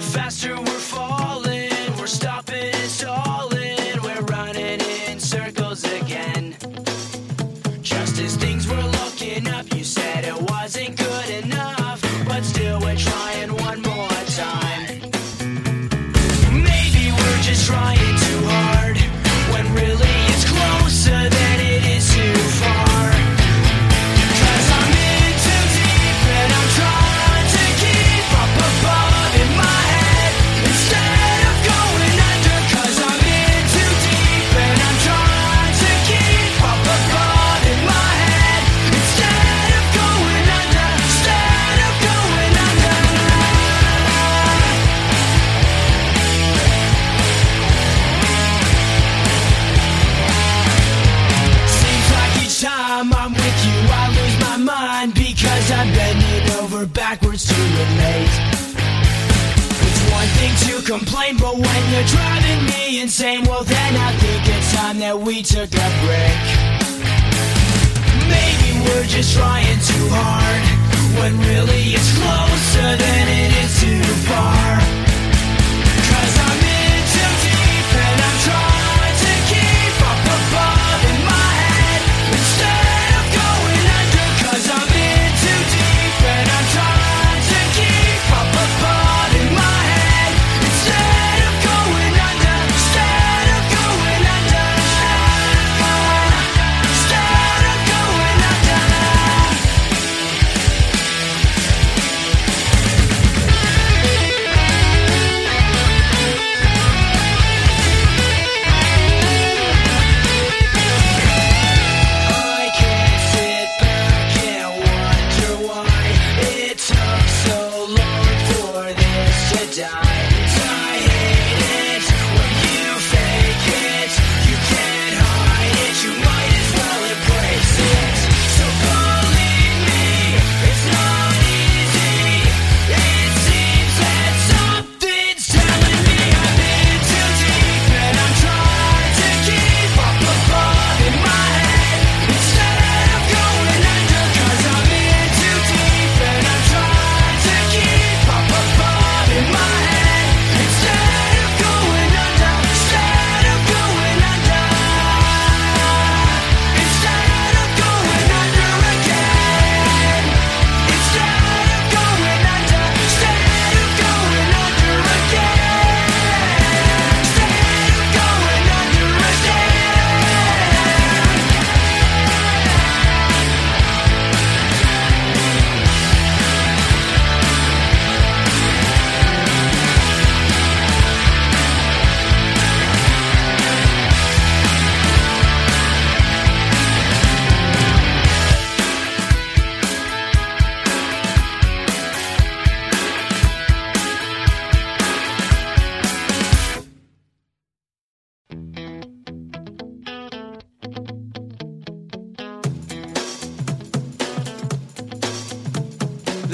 faster we're falling, we're stopping and stalling, we're running in circles again. Just as things were looking up, you said it wasn't good enough, but still we're trying one more time. Maybe we're just trying. over backwards to relate. It's one thing to complain, but when you're driving me insane, well then I think it's time that we took a break. Maybe we're just trying too hard, when really it's closer than it is too far.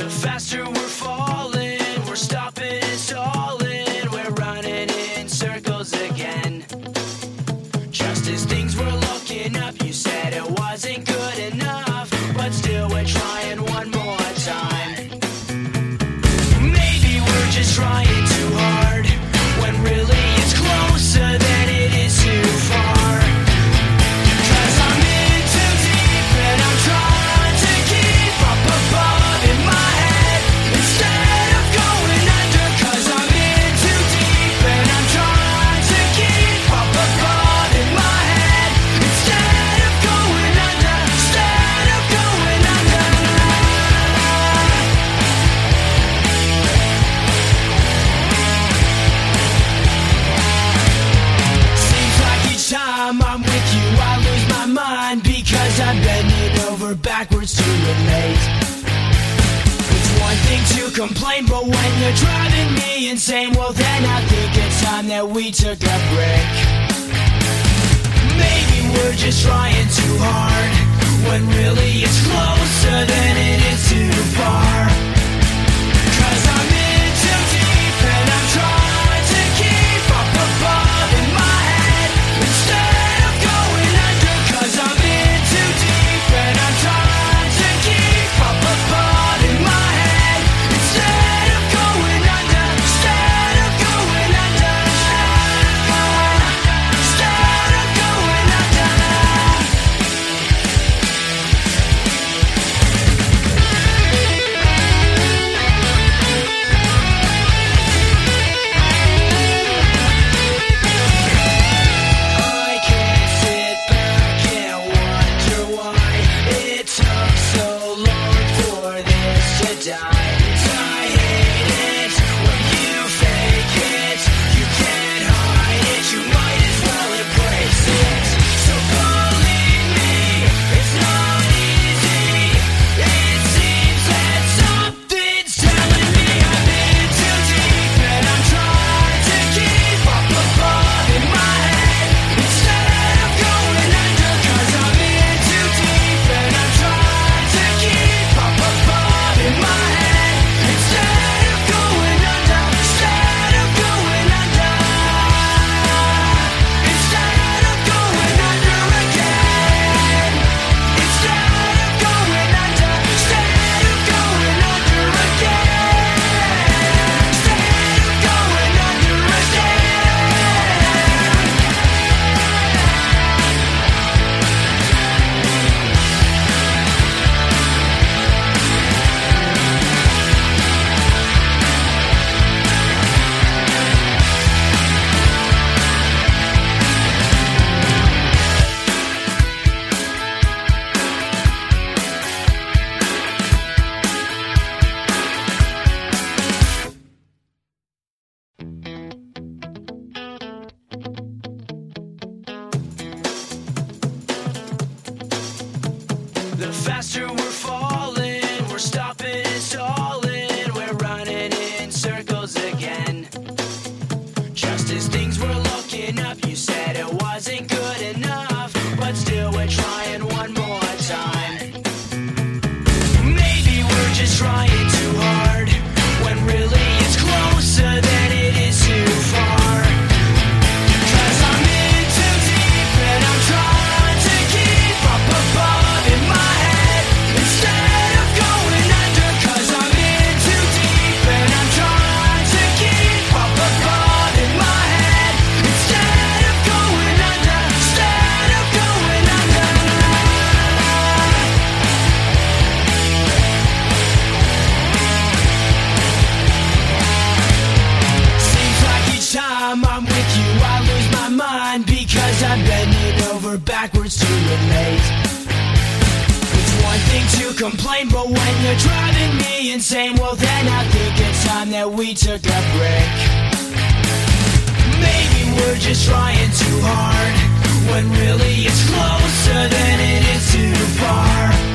the faster we're falling. Over backwards to relate. It's one thing to complain, but when you're driving me insane, well then I think it's time that we took a break. Maybe we're just trying too hard, when really it's closer than it is too far. same, well then I think it's time that we took a break. Maybe we're just trying too hard, when really it's closer than it is too far.